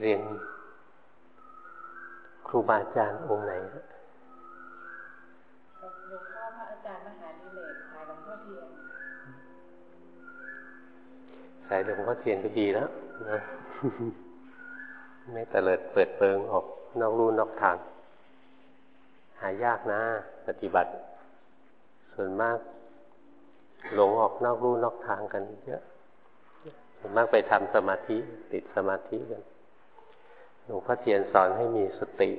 เรียนครูบาอาจารย์องค์ไหนหลวงพ่อพระอาจารย์มหาดิเลกสายหลวงพ่อเทียน สายหลวงพ่อเทียนก็ดีแล้วนะไม่เตลิดเปิดเปิงออกนอกรูนอกทาง หายากนะ ปฏิบัติ ส่วนมาก หลงออกนอกรูนอกทางกันเยอะส่วนมากไปทำสมาธิติดสมาธิกัน หลวงพ่อเทียนสอนให้มีสติ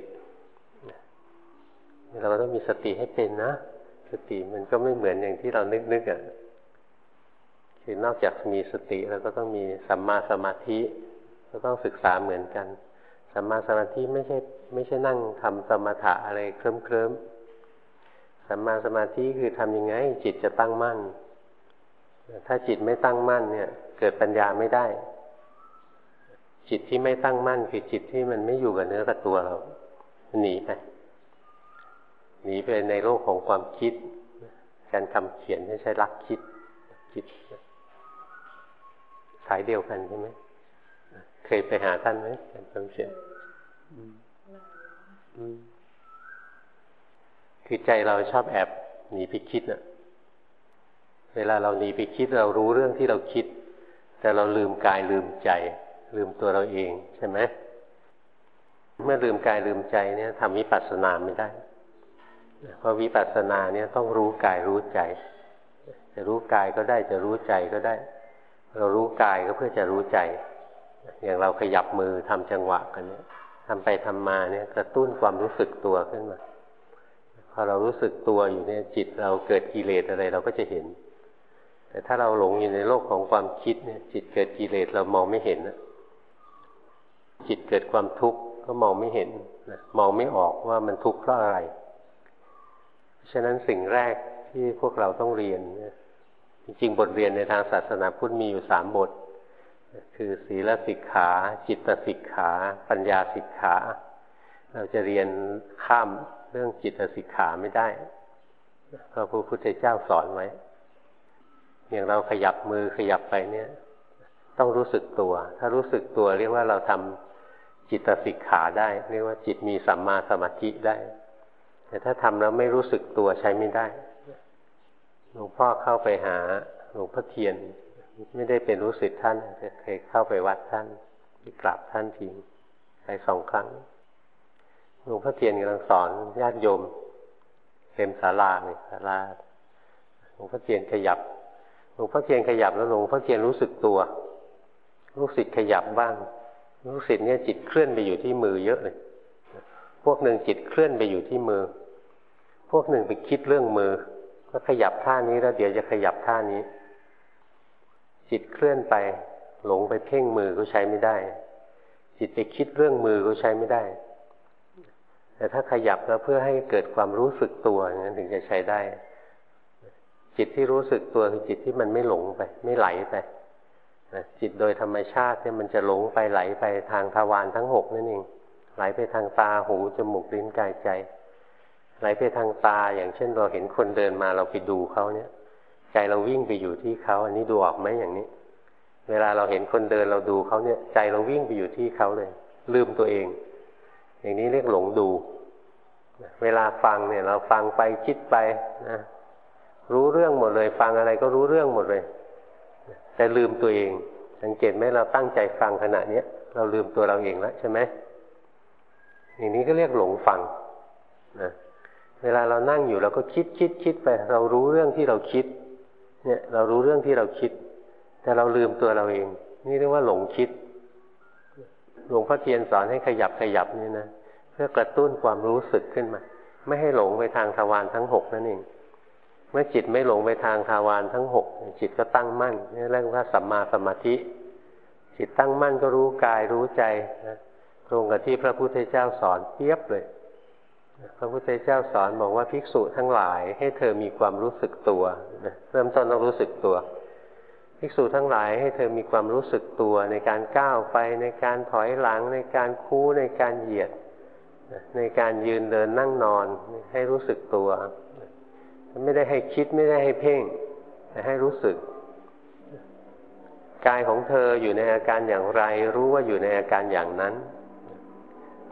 เราต้องมีสติให้เป็นนะ สติมันก็ไม่เหมือนอย่างที่เรานึกนึกอะคือนอกจากมีสติเราก็ต้องมีสัมมาสมาธิ ก็ต้องศึกษาเหมือนกัน สัมมาสมาธิไม่ใช่ไม่ใช่นั่งทำสมถะอะไรเคลิ้มเคลิ้มสัมมาสมาธิคือทำยังไง จิตจะตั้งมั่น ถ้าจิตไม่ตั้งมั่นเนี่ย เกิดปัญญาไม่ได้ จิตที่ไม่ตั้งมั่นคือจิตที่มันไม่อยู่กับเนื้อกับตัวเราหนีไปหนีไปในโลกของความคิด การคำเขียนไม่ใช่รักคิดคิดสายเดียวกันใช่ไหมเคยไปหาท่านไหมการคำเขียนคือใจเราชอบแอบหนีไปคิดน่ะ เวลาเราหนีไปคิดเรารู้เรื่องที่เราคิด แต่เราลืมกายลืมใจ ลืมตัวเราเองใช่ไหมเมื่อลืมกายลืมใจเนี่ยทำวิปัสสนาไม่ได้ เพราะวิปัสสนาเนี่ยต้องรู้กายรู้ใจ จะรู้กายก็ได้จะรู้ใจก็ได้ เรารู้กายก็เพื่อจะรู้ใจ อย่างเราขยับมือทำจังหวะกันเนี่ยทำไปทำมาเนี่ยกระตุ้นความรู้สึกตัวขึ้นมา พอเรารู้สึกตัวอยู่เนี่ยจิตเราเกิดกิเลสอะไรเราก็จะเห็น แต่ถ้าเราหลงอยู่ในโลกของความคิดเนี่ย จิตเกิดกิเลสเรามองไม่เห็นนะ จิตเกิดความทุกข์ก็มองไม่เห็นนะมองไม่ออกว่ามันทุกข์เพราะอะไร ฉะนั้นสิ่งแรกที่พวกเราต้องเรียนจริงๆบทเรียนในทางศาสนาพุทธมีอยู่สามบท คือศีลสิกขา จิตสิกขา ปัญญาสิกขา เราจะเรียนข้ามเรื่องจิตสิกขาไม่ได้เพราะพระพุทธเจ้าสอนไว้ อย่างเราขยับมือขยับไปเนี่ย ต้องรู้สึกตัว ถ้ารู้สึกตัวเรียกว่าเราทำ จิตสิกขาได้ เรียกว่าจิตมีสัมมาสมาธิได้ แต่ถ้าทำแล้วไม่รู้สึกตัวใช้ไม่ได้หลวงพ่อเข้าไปหาหลวงพ่อเทียน ไม่ได้เป็นรู้สึกท่านเคยเข้าไปวัดท่านปกราบท่านทีไปสองครั้งหลวงพ่อเทียนกำลังสอนญาติโยมเต็มศาลาเลยศาลาหลวงพ่อเทียนขยับหลวงพ่อเทียนขยับแล้วหลวงพ่อเทียนรู้สึกตัว รู้สึกขยับบ้าง รู้สึกเนี่ยจิตเคลื่อนไปอยู่ที่มือเยอะเลย พวกหนึ่งจิตเคลื่อนไปอยู่ที่มือ พวกหนึ่งไปคิดเรื่องมือก็ขยับท่านี้แล้วเดี๋ยวจะขยับท่านี้ จิตเคลื่อนไป หลงไปเพ่งมือก็ใช้ไม่ได้ จิตไปคิดเรื่องมือก็ใช้ไม่ได้ แต่ถ้าขยับแล้วเพื่อให้เกิดความรู้สึกตัวอย่างนั้นถึงจะใช้ได้ จิตที่รู้สึกตัวคือจิตที่มันไม่หลงไป ไม่ไหลไป จิตโดยธรรมชาติเนี่ยมันจะหลงไปไหลไปทางทวารทั้งหกนั่นเองไหลไปทางตาหูจมูกลิ้นกายใจ ไหลไปทางตาอย่างเช่นเราเห็นคนเดินมาเราไปดูเขาเนี่ยใจเราวิ่งไปอยู่ที่เขาอันนี้ดูออกไหมอย่างนี้ เวลาเราเห็นคนเดินเราดูเขาเนี่ย ใจเราวิ่งไปอยู่ที่เขาเลย ลืมตัวเอง อย่างนี้เรียกหลงดู เวลาฟังเนี่ย เราฟังไปคิดไปนะรู้เรื่องหมดเลย ฟังอะไรก็รู้เรื่องหมดเลย แต่ลืมตัวเอง สังเกตไหมเราตั้งใจฟังขณะเนี้ยเราลืมตัวเราเองแล้วใช่ไหมอย่างนี้ก็เรียกหลงฟังนะเวลาเรานั่งอยู่เราก็คิดคิดคิดไป เรารู้เรื่องที่เราคิด เนี่ย เรารู้เรื่องที่เราคิด แต่เราลืมตัวเราเอง นี่เรียกว่าหลงคิดหลวงพ่อเทียนสอนให้ขยับขยับนี่นะเพื่อกระตุ้นความรู้สึกขึ้นมา ไม่ให้หลงไปทางทวารทั้งหกนั่นเอง เมื่อจิตไม่หลงไปทางทวารทั้งหกจิตก็ตั้งมั่นนี่เรียกว่าสัมมาสมาธิ จิตตั้งมั่นก็รู้กายรู้ใจนะตรงกับที่พระพุทธเจ้าสอนเทียบเลย พระพุทธเจ้าสอนบอกว่าภิกษุทั้งหลายให้เธอมีความรู้สึกตัวเริ่มต้นต้องรู้สึกตัวภิกษุทั้งหลายให้เธอมีความรู้สึกตัวในการก้าวไปในการถอยหลังในการคู่ในการเหยียด ในการยืนเดินนั่งนอนให้รู้สึกตัว ไม่ได้ให้คิดไม่ได้ให้เพ่ง แต่ให้รู้สึก กายของเธออยู่ในอาการอย่างไร รู้ว่าอยู่ในอาการอย่างนั้น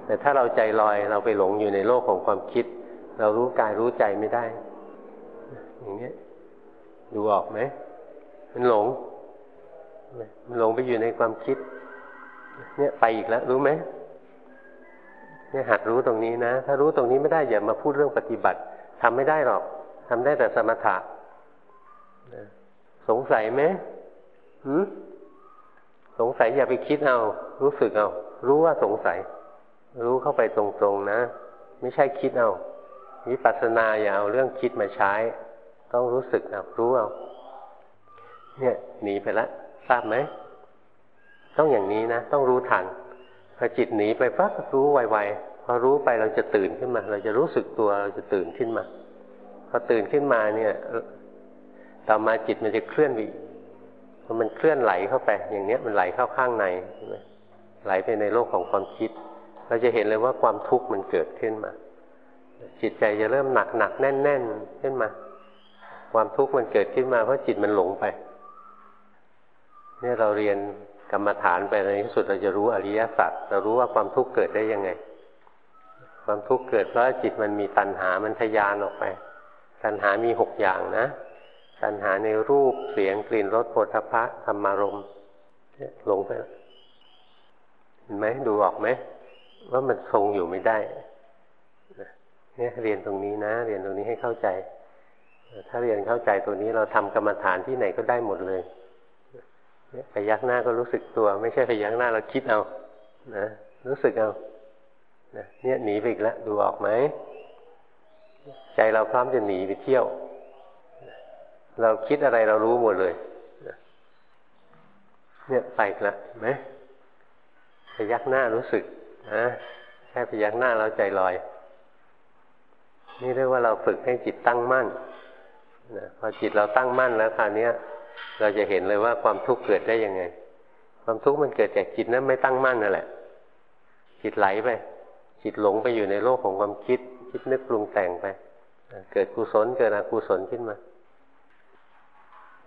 แต่ถ้าเราใจลอยเราไปหลงอยู่ในโลกของความคิด เรารู้กายรู้ใจไม่ได้ อย่างนี้ดูออกไหมมันหลงมันหลงไปอยู่ในความคิด เนี่ยไปอีกแล้ว รู้ไหมเนี่ยหัดรู้ตรงนี้นะ ถ้ารู้ตรงนี้ไม่ได้อย่ามาพูดเรื่องปฏิบัติทำไม่ได้หรอก ทำได้แต่สมถะสงสัยไหมหืสงสัยอย่าไปคิดเอา รู้สึกเอา รู้ว่าสงสัย รู้เข้าไปตรงๆนะ ไม่ใช่คิดเอาวิปัสสนาอย่าเอาเรื่องคิดมาใช้ ต้องรู้สึกเอารู้เอา เนี่ยหนีไปล้วทราบไหม ต้องอย่างนี้นะ ต้องรู้ทันพอจิตหนีไปปั๊บรู้ไวๆพอรู้ไปเราจะตื่นขึ้นมา เราจะรู้สึกตัวเราจะตื่นขึ้นมา อตื่นขึ้นมาเนี่ยต่อมาจิตมันจะเคลื่อนไปพอมันเคลื่อนไหลเข้าไป อย่างเนี้ยมันไหลเข้าข้างในใช่ไหมไหลไปในโลกของความคิด เราจะเห็นเลยว่าความทุกข์มันเกิดขึ้นมา จิตใจจะเริ่มหนักหนักแน่นแน่นขึ้นมา ความทุกข์มันเกิดขึ้นมาเพราะจิตมันหลงไป เนี่ยเราเรียนกรรมฐานไปในที่สุดเราจะรู้อริยสัจเรารู้ว่าความทุกข์เกิดได้ยังไง ความทุกข์เกิดเพราะจิตมันมีตัณหามันทยานออกไป ตัณหามีหกอย่างนะ ตัณหาในรูปเสียงกลิ่นรสโผฏฐัพะธรรมารมหลงไปเห็นไหมดูออกไหมว่ามันทรงอยู่ไม่ได้เนี่ยเรียนตรงนี้นะ เรียนตรงนี้ให้เข้าใจ ถ้าเรียนเข้าใจตัวนี้เราทำกรรมฐานที่ไหนก็ได้หมดเลยไปยักหน้าก็รู้สึกตัว ไม่ใช่ไปยักหน้าเราคิดเอานะรู้สึกเอานะเนี่ยหนีไปอีกแล้วดูออกไหม ใจเราพร้อมจะหนีไปเที่ยว เราคิดอะไรเรารู้หมดเลย เนี่ยไปแล้วไหมไปยักหน้ารู้สึกนะแค่ไปยักหน้าเราใจลอย นี่เรียกว่าเราฝึกให้จิตตั้งมั่นนะพอจิตเราตั้งมั่นแล้วคราวนี้เราจะเห็นเลยว่าความทุกข์เกิดได้ยังไง ความทุกข์มันเกิดจากจิตนั้นไม่ตั้งมั่นนั่นแหละ จิตไหลไป จิตหลงไปอยู่ในโลกของความคิด คิดนึกปรุงแต่งไป เกิดกุศลเกิดอกุศลขึ้นมา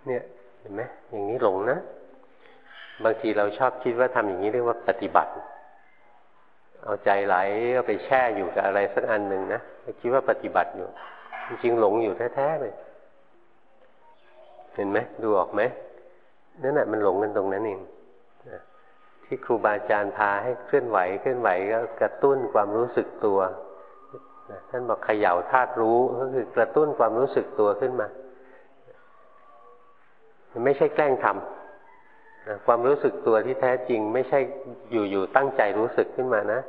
เนี่ยเห็นไหมอย่างนี้หลงนะ บางทีเราชอบคิดว่าทำอย่างนี้เรียกว่าปฏิบัติ เอาใจไหลก็ไปแช่อยู่กับอะไรสักอันหนึ่งนะคิดว่าปฏิบัติอยู่ จริงๆหลงอยู่แท้ๆเลยเห็นไหมดูออกไหมนั่นแหละมันหลงกันตรงนั้นเองที่ครูบาอาจารย์พาให้เคลื่อนไหวเคลื่อนไหวก็กระตุ้นความรู้สึกตัว ท่านบอกเขย่าธาตุรู้ก็คือกระตุ้นความรู้สึกตัวขึ้นมา ไม่ใช่แกล้งทำความรู้สึกตัวที่แท้จริง ไม่ใช่อยู่ๆตั้งใจรู้สึกขึ้นมานะ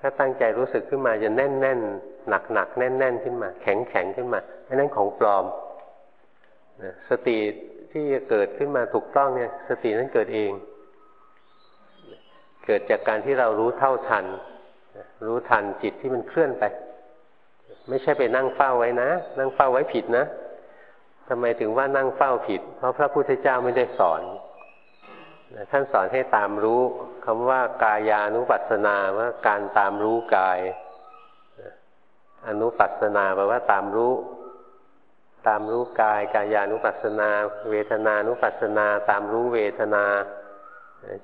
ถ้าตั้งใจรู้สึกขึ้นมาจะแน่นแน่นหนักหนักแน่นแน่นขึ้นมา แข็งแข็งขึ้นมาอันนั้นของปลอมสติที่จะเกิดขึ้นมาถูกต้องเนี่ย สตินั้นเกิดเอง เกิดจากการที่เรารู้เท่าทัน รู้ทันจิตที่มันเคลื่อนไป ไม่ใช่ไปนั่งเฝ้าไว้นะ นั่งเฝ้าไว้ผิดนะทำไมถึงว่านั่งเฝ้าผิด เพราะพระพุทธเจ้าไม่ได้สอนท่านสอนให้ตามรู้คำว่ากายานุปัสสนาว่าการตามรู้กาย อนุปัสสนาแปลว่าตามรู้ ตามรู้กาย กายานุปัสสนา เวทนานุปัสสนา ตามรู้เวทนา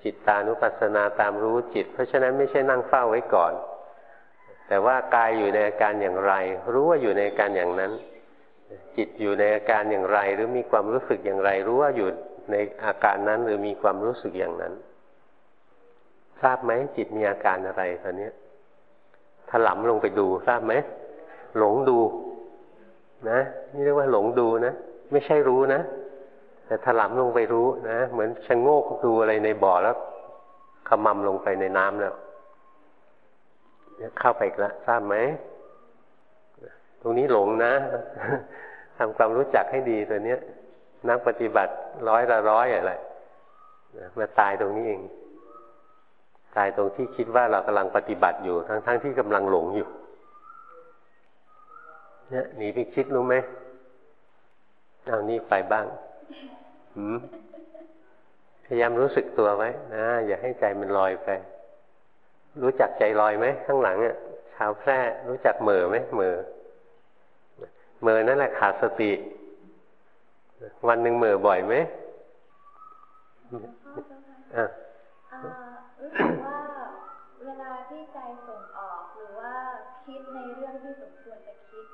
จิตตานุปัสสนาตามรู้จิต เพราะฉะนั้นไม่ใช่นั่งเฝ้าไว้ก่อน แต่ว่ากายอยู่ในอาการอย่างไร รู้ว่าอยู่ในอาการอย่างนั้น จิตอยู่ในอาการอย่างไร หรือมีความรู้สึกอย่างไร รู้ว่าอยู่ในอาการนั้นหรือมีความรู้สึกอย่างนั้น ทราบไหมจิตมีอาการอะไรตอนนี้ถลำลงไปดูทราบไหมหลงดู นะนี่เรียกว่าหลงดูนะไม่ใช่รู้นะแต่ถลำลงไปรู้นะเหมือนชะโงกดูอะไรในบ่อแล้วขมำลงไปในน้ำแล้ว เข้าไปอีกแล้วทราบไหม ตรงนี้หลงนะทำความรู้จักให้ดีตัวเนี้ย นักปฏิบัติร้อยละร้อยอะไรมาตายตรงนี้เอง ตายตรงที่คิดว่าเรากำลังปฏิบัติอยู่ ทั้งๆทที่กำลังหลงอยู่เนี่ยหนีไปคิดรู้ไหมเอานี่ไปบ้างพยายามรู้สึกตัวไว้นะอย่าให้ใจมันลอยไป รู้จักใจลอยไหมข้างหลังอะชาวแพร่รู้จักเหม่อไหมเหม่อเหม่อนั่นแหละขาดสติ วันหนึ่งเหม่อบ่อยไหมอะรู้สึกว่าเวลาที่ใจส่งออกหรือว่าคิดในเรื่องที่สมควรจะคิด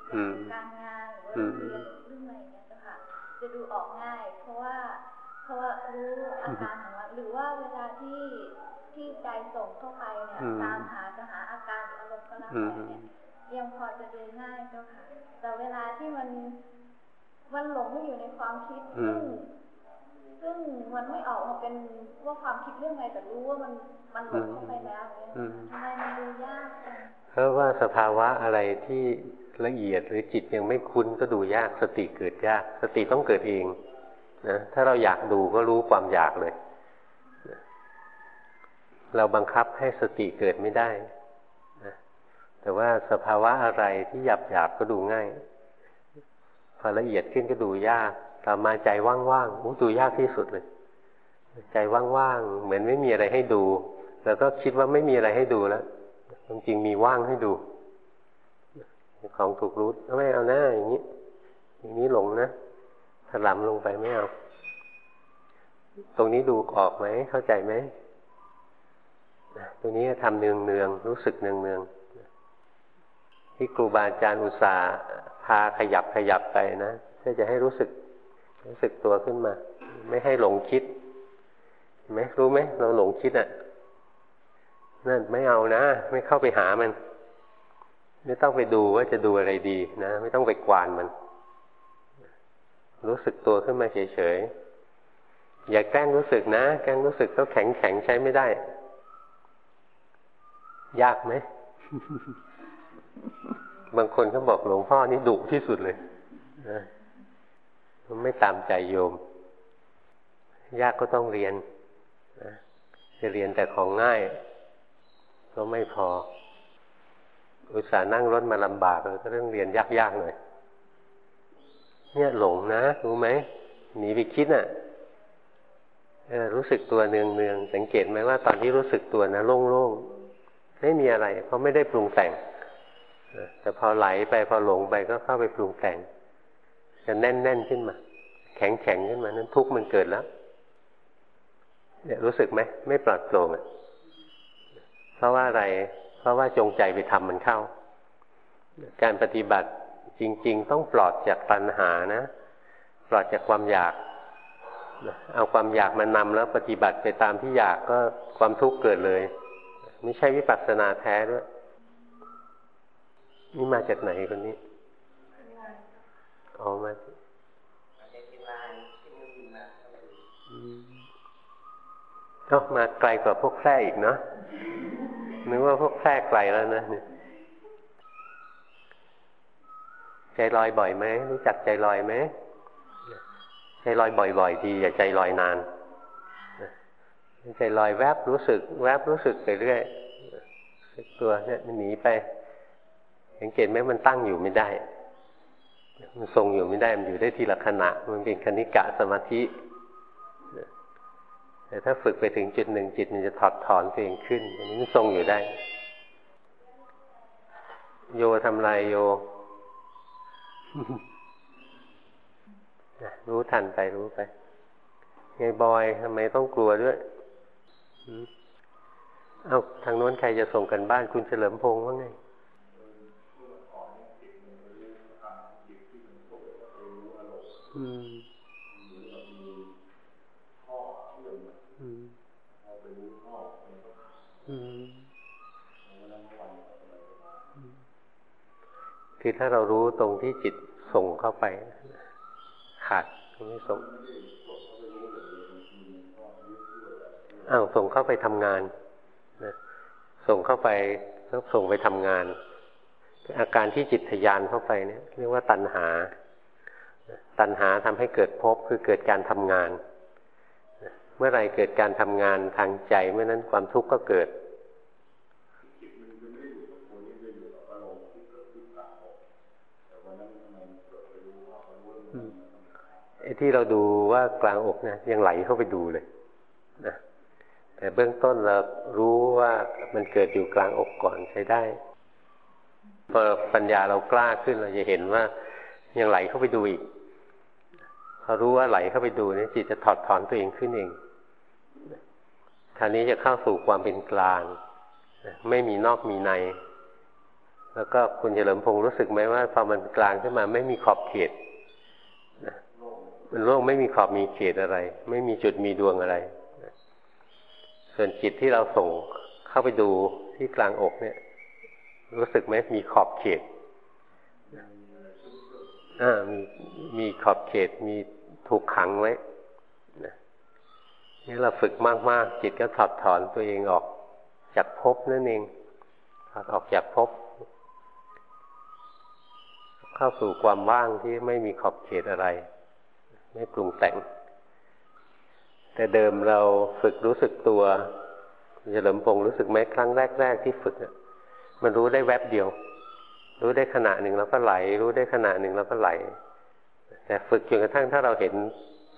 การงานหรือว่าเรียนเรื่องอะไรอย่างเงี้ยค่ะจะดูออกง่าย เพราะว่าเพราะว่ารู้อาการของมันหรือว่าเวลาที่ ที่ใจส่งเข้าไปเนี่ยตามหาจะหาอาการหรืออารมณ์ก็แล้วแต่เนี่ยยังพอจะดูง่ายเจ้าค่ะ แต่เวลาที่มันมันหลงไปอยู่ในความคิดซึ่งซึ่งมันไม่ออกมาเป็นว่าความคิดเรื่องอะไรแต่รู้ว่ามันมันหลงเข้าไปแล้วเนี่ยทำไมมันดูยากจังเพราะว่าสภาวะอะไรที่ละเอียดหรือจิตยังไม่คุ้นก็ดูยากสติเกิดยาก สติต้องเกิดเองนะถ้าเราอยากดูก็รู้ความอยากเลย เราบังคับให้สติเกิดไม่ได้นะแต่ว่าสภาวะอะไรที่หยาบหยาบก็ดูง่ายพอละเอียดขึ้นก็ดูยากต่อมาใจว่างๆโอ้ดูยากที่สุดเลย ใจว่างๆเหมือนไม่มีอะไรให้ดู แล้วก็คิดว่าไม่มีอะไรให้ดูแล้วจริงมีว่างให้ดู ของถูกรู้ไม่เอาหน้าอย่างนี้ อย่างนี้หลงนะถลำลงไปไม่เอา ตรงนี้ดูออกไหมเข้าใจไหม ตรงนี้ทำเนืองเนืองรู้สึกเนืองเนืองที่ครูบาอาจารย์อุตส่าห์พาขยับขยับไปนะเพื่อจะให้รู้สึก รู้สึกตัวขึ้นมา ไม่ให้หลงคิดไหมรู้ไหมเราหลงคิดอะนั่นไม่เอานะ ไม่เข้าไปหามัน ไม่ต้องไปดูว่าจะดูอะไรดีนะ ไม่ต้องไปกวานมัน รู้สึกตัวขึ้นมาเฉยๆอย่าแกล้งรู้สึกนะ แกล้งรู้สึกก็แข็งแข็งใช้ไม่ได้ ยากไหม บางคนเขาบอกหลวงพ่อนี่ดุที่สุดเลยนะมันไม่ตามใจโยม ยากก็ต้องเรียนนะจะเรียนแต่ของง่าย ก็ไม่พอ อุตส่าห์นั่งรถมาลำบากเลยก็เรื่องเรียนยากๆหน่อยเนี่ยหลงนะรู้ไหมหนีไปคิดอะรู้สึกตัวเนืองๆสังเกตไหมว่าตอนที่รู้สึกตัวนะโล่งๆ ไม่มีอะไร เพราะไม่ได้ปรุงแต่งแต่พอไหลไปพอหลงไปก็เข้าไปปรุงแต่งจะแน่นแน่นขึ้นมา แข็งแข็งขึ้นมานั้นทุกข์มันเกิดแล้วเนี่ยรู้สึกไหมไม่ปลอดโปร่งเพราะว่าอะไร เพราะว่าจงใจไปทำมันเข้า การปฏิบัติจริง ๆ ต้องปลอดจากปัญหานะ ปลอดจากความอยาก เอาความอยากมานำแล้วปฏิบัติไปตามที่อยากก็ความทุกข์เกิดเลย ไม่ใช่วิปัสสนาแท้ด้วย นี่มาจากไหนคนนี้ออกมาก็มาไกลกว่าพวกแพร่อีกเนาะนึกว่าพวกแพร่ไกลแล้วนะเนี่ยใจลอยบ่อยไหมรู้จักใจลอยไหมใจลอยบ่อยๆทีอย่าใจลอยนาน ใจลอยแวบรู้สึก แวบรู้สึกไปเรื่อยตัวเนี่ยมันหนีไป สังเกตไหมมันตั้งอยู่ไม่ได้ มันทรงอยู่ไม่ได้ มันอยู่ได้ทีละขณะ มันเป็นคณิกะสมาธิแต่ถ้าฝึกไปถึงจุดหนึ่งจิตมันจะถอดถอนตัวเองขึ้นอันนี้มันทรงอยู่ได้ โยทำลายโยรู้ทันไปรู้ไปไงบอยทำไมต้องกลัวด้วย เอาทางโน้นใครจะส่งกันบ้านคุณเฉลิมพงษ์ว่าไงคือถ้าเรารู้ตรงที่จิตส่งเข้าไป ขาดไม่ส่ง อ้าวส่งเข้าไปทำงานนะส่งเข้าไปแล้วส่งไปทำงาน อาการที่จิตทยานเข้าไปเนี่ย เรียกว่าตัณหา ตัณหาทำให้เกิดภพคือเกิดการทำงาน เมื่อไรเกิดการทำงานทางใจเมื่อนั้นความทุกข์ก็เกิดไอ้ที่เราดูว่ากลางอกเนี่ยยังไหลเข้าไปดูเลยนะ แต่เบื้องต้นเรารู้ว่ามันเกิดอยู่กลางอกก่อนใช้ได้พอปัญญาเรากล้าขึ้นเราจะเห็นว่ายังไหลเข้าไปดูอีกพอรู้ว่าไหลเข้าไปดูนี่จิตจะถอดถอนตัวเองขึ้นเองคราวนี้จะเข้าสู่ความเป็นกลาง ไม่มีนอกมีใน แล้วก็คุณเฉลิมพงศ์รู้สึกไหมว่าพอมันกลางขึ้นมา ไม่มีขอบเขตมันโลกไม่มีขอบมีเขตอะไร ไม่มีจุดมีดวงอะไร ส่วนจิตที่เราส่งเข้าไปดูที่กลางอกเนี่ย รู้สึกไหมมีขอบเขตอ่ามีมีขอบเขตมีถูกขังไว้นี่เราฝึกมาก ๆ จิตก็ถอดถอนตัวเองออกจากภพนั่นเองถอดออกจากภพเข้าสู่ความว่างที่ไม่มีขอบเขตอะไร ไม่ปรุงแต่ง แต่เดิมเราฝึกรู้สึกตัวเหลิมพงรู้สึกไหมครั้งแรก ๆ ที่ฝึกมันรู้ได้แวบเดียว รู้ได้ขณะหนึ่งแล้วก็ไหล รู้ได้ขณะหนึ่งแล้วก็ไหล แต่ฝึกจนกระทั่งถ้าเราเห็น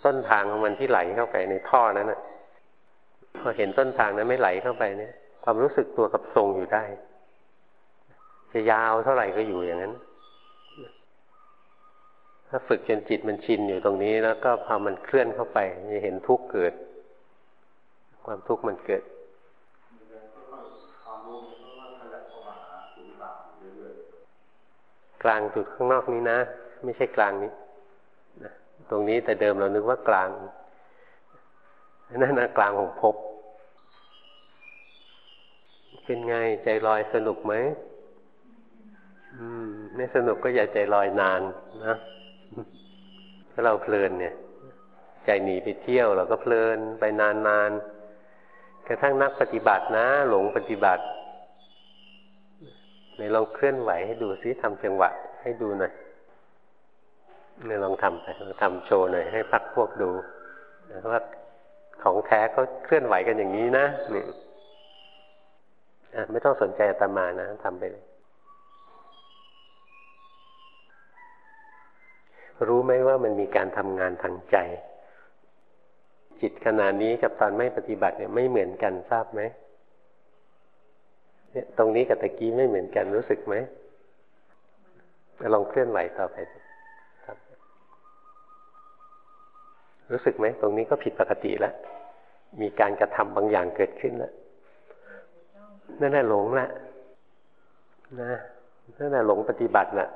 ต้นทางของมันที่ไหลเข้าไปในท่อนั้นนะพอเห็นต้นทางนั้นไม่ไหลเข้าไปเนี่ย ความรู้สึกตัวกับทรงอยู่ได้ จะยาวเท่าไหร่ก็อยู่อย่างนั้น ถ้าฝึกจนจิตมันชินอยู่ตรงนี้ แล้วก็พอมันเคลื่อนเข้าไปจะเห็นทุกข์เกิด ความทุกข์มันเกิดกลางจุดข้างนอกนี้นะ ไม่ใช่กลางนี้ตรงนี้แต่เดิมเรานึกว่ากลางนั่นนะกลางของภพเป็นไงใจลอยสนุกไหมอืม ไม่สนุกก็อย่าใจลอยนานนะ ถ้าเราเพลินเนี่ย ใจหนีไปเที่ยวเราก็เพลินไปนานๆกระทั่งนักปฏิบัตินะ หลงปฏิบัติในลองเคลื่อนไหวให้ดูซิทำจังหวะ ให้ดูหน่อยเนี่ยลองทำไปลองทำโชว์หน่อยให้พักพวกดูว่าของแท้เขาเคลื่อนไหวกันอย่างนี้นะนี่ไม่ต้องสนใจอาตมานะทำไปเลย รู้ไหมว่ามันมีการทำงานทางใจ จิตขนาดนี้กับตอนไม่ปฏิบัติเนี่ยไม่เหมือนกันทราบไหมเนี่ยตรงนี้กับตะกี้ไม่เหมือนกันรู้สึกไหมลองเคลื่อนไหวต่อไปครู้สึกไหมตรงนี้ก็ผิดปกติแล้วมีการกระทำบางอย่างเกิดขึ้นแล้วนั่นแหละหลงละนะนั่นแหละหลงปฏิบัติละ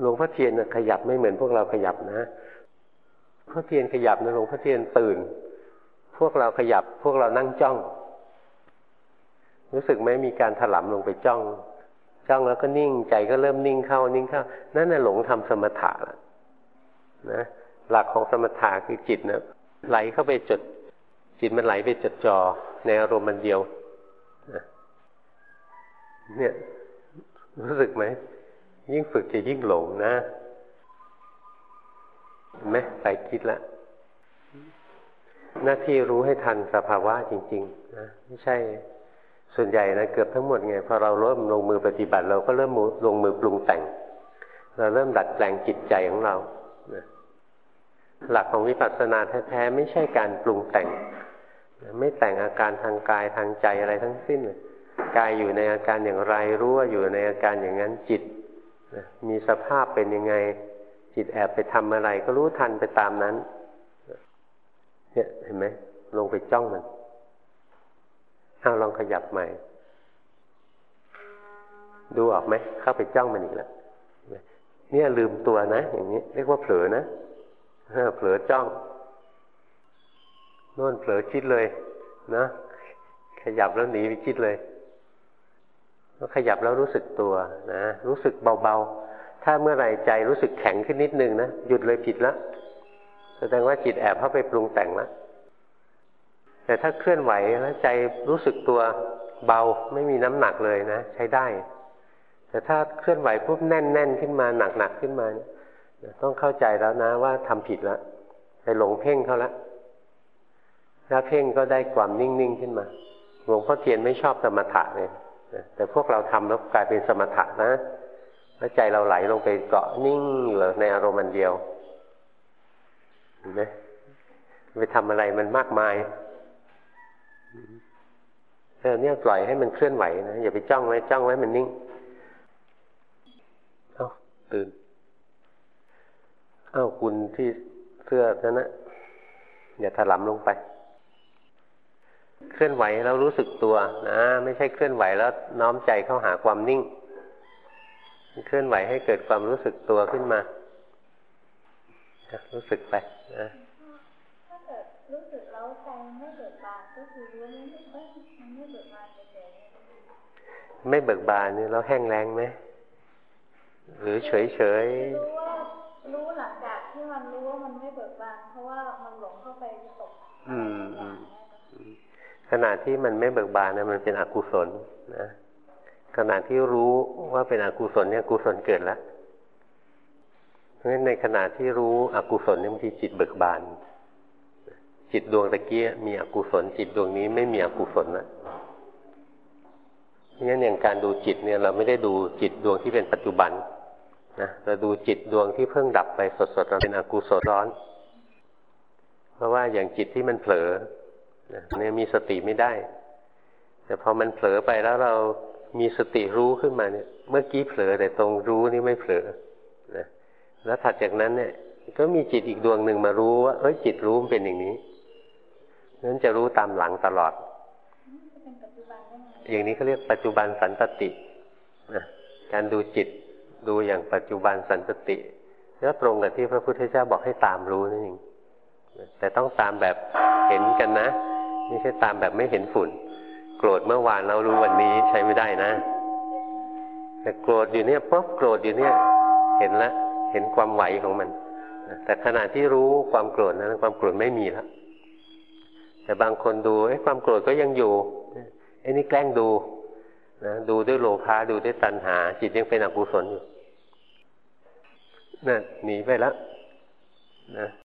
หลวงพ่อเทียนขยับไม่เหมือนพวกเราขยับนะพ่อเทียนขยับนะหลวงพ่อเทียนตื่น พวกเราขยับ พวกเรานั่งจ้อง รู้สึกไหมมีการถลำลงไปจ้อง จ้องแล้วก็นิ่งใจก็เริ่มนิ่งเข้านิ่งเข้า นั่นแหละหลงทำสมถะละนะหลักของสมถะคือจิตนะไหลเข้าไปจด จิตมันไหลไปจดจ่อในอารมณ์มันเดียวเนี่ยรู้สึกไหม ยิ่งฝึกจะยิ่งหลงนะเห็นไหมไปคิดละหน้าที่รู้ให้ทันสภาวะจริง ๆ นะไม่ใช่ส่วนใหญ่นะเกือบทั้งหมดไงพอเราเริ่มลงมือปฏิบัติ เราก็เริ่มลงมือปรุงแต่ง เราเริ่มดัดแปลงจิตใจของเรานะหลักของวิปัสสนาแท้ๆไม่ใช่การปรุงแต่ง ไม่แต่งอาการทางกายทางใจอะไรทั้งสิ้นเลยกายอยู่ในอาการอย่างไรรู้ว่าอยู่ในอาการอย่างนั้นจิต มีสภาพเป็นยังไง จิตแอบไปทำอะไรก็รู้ทันไปตามนั้นเนี่ยเห็นไหมลงไปจ้องมันเอาลองขยับใหม่ ดูออกไหมเข้าไปจ้องมันอีกแล้วเนี่ยลืมตัวนะ อย่างนี้ เรียกว่าเผลอนะเผลอจ้องโน่นเผลอคิดเลย นะขยับแล้วหนีไปคิดเลย แล้วขยับแล้วรู้สึกตัวนะรู้สึกเบาๆ ถ้าเมื่อไหร่ใจรู้สึกแข็งขึ้นนิดนึงนะหยุดเลยผิดแล้วแสดงว่าจิตแอบเข้าไปปรุงแต่งแล้วแต่ถ้าเคลื่อนไหวแล้วใจรู้สึกตัวเบาไม่มีน้ำหนักเลยนะใช้ได้ แต่ถ้าเคลื่อนไหวปุ๊บแน่นๆขึ้นมาหนักๆขึ้นมาเนี่ยต้องเข้าใจแล้วนะว่าทำผิดแล้วไปหลงเพ่งเขาแล้วถ้าเพ่งก็ได้ความนิ่งๆขึ้นมาหลวงพ่อเทียนไม่ชอบสมถะเลย แต่พวกเราทำแล้วกลายเป็นสมถะนะแล้วใจเราไหลลงไปเกาะนิ่งอยู่ในอารมณ์มันเดียวเห็นไหมไปทำอะไรมันมากมายเออเนี่ยปล่อยให้มันเคลื่อนไหวนะอย่าไปจ้องไว้จ้องไว้มันนิ่งเอาตื่นเอ้าคุณที่เสื้อนั่นนะอย่าถลำลงไป เคลื่อนไหวแล้วรู้สึกตัวนะไม่ใช่เคลื่อนไหวแล้วน้อมใจเข้าหาความนิ่ง เคลื่อนไหวให้เกิดความรู้สึกตัวขึ้นมา รู้สึกไปนะถ้าเกิดรู้สึกแล้วใจไม่เบิกบานก็คือรู้ไม่มันไม่เบิกบานเฉยไม่เบิกบานนี่แล้วแห้งแรงไหมหรือเฉยเฉยรู้ว่ารู้หลังจากที่มันรู้ว่ามันไม่เบิกบานเพราะว่ามันหลงเข้าไปตกอืม ขณะที่มันไม่เบิกบานนะมันเป็นอกุศลนะขณะที่รู้ว่าเป็นอกุศลเนี่ยกุศลเกิดแล้วเพราะฉะนั้นในขณะที่รู้อกุศลเนี่ยบางทีจิตเบิกบาน จิตดวงตะเกียมีอกุศล จิตดวงนี้ไม่มีอกุศลนะงั้นอย่างการดูจิตเนี่ยเราไม่ได้ดูจิตดวงที่เป็นปัจจุบันนะเราดูจิตดวงที่เพิ่งดับไปสดๆเราเป็นอกุศลร้อน เพราะว่าอย่างจิตที่มันเผลอ เนี่ยมีสติไม่ได้ แต่พอมันเผลอไปแล้วเรามีสติรู้ขึ้นมาเนี่ย เมื่อกี้เผลอแต่ตรงรู้นี่ไม่เผลอนะแล้วถัดจากนั้นเนี่ย ก็มีจิตอีกดวงหนึ่งมารู้ว่าเอ้ยจิตรู้มันเป็นอย่างนี้นั้นจะรู้ตามหลังตลอด อย่างนี้เขาเรียกปัจจุบันสันตตินะการดูจิตดูอย่างปัจจุบันสันตติแล้วตรงกับที่พระพุทธเจ้าบอกให้ตามรู้นั่นเองแต่ต้องตามแบบเห็นกันนะ ไม่ใช่ตามแบบไม่เห็นฝุ่น โกรธเมื่อวานเรารู้วันนี้ใช้ไม่ได้นะ แต่โกรธอยู่เนี่ยปุ๊บโกรธอยู่เนี่ย เห็นแล้วเห็นความไหวของมันแต่ขณะที่รู้ความโกรธนั้นความโกรธไม่มีแล้วแต่บางคนดูไอ้ความโกรธก็ยังอยู่ไอ้นี่แกล้งดูนะดูด้วยโลภะดูด้วยตัณหา จิตยังเป็นอกุศลอยู่นั่นหนีไปแล้วนะ